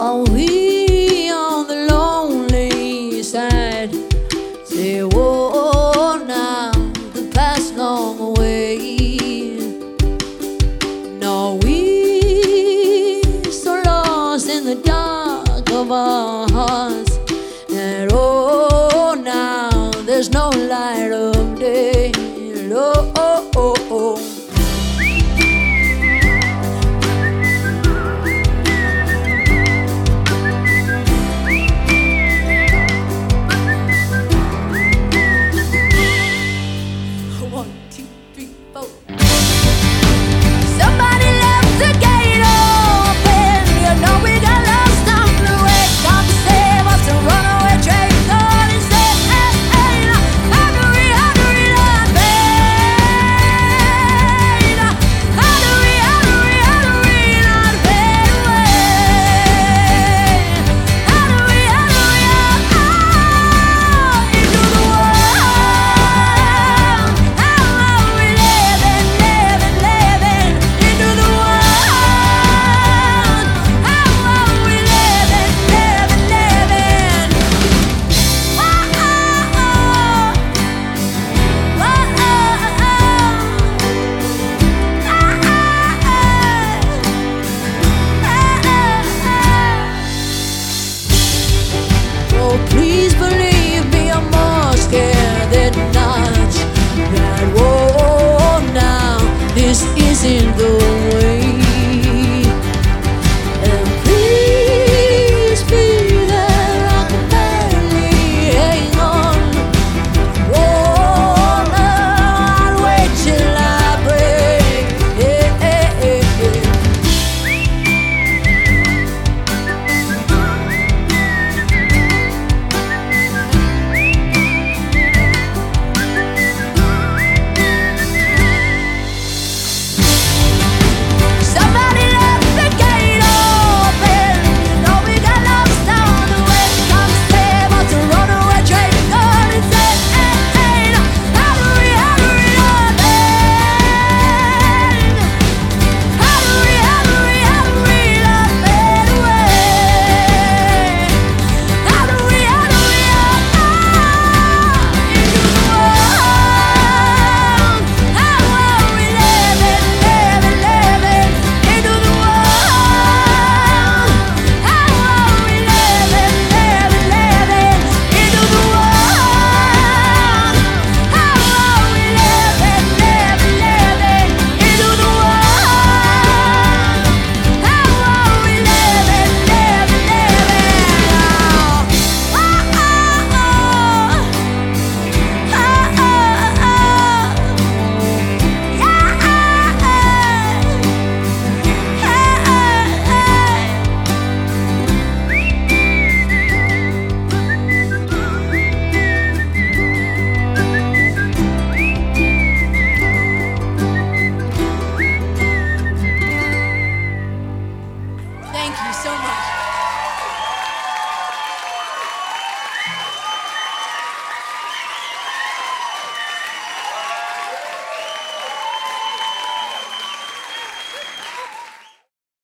Are we on the lonely side? Say, oh, now the past long away. Now we so lost in the dark of our hearts? And oh, now there's no light. so much.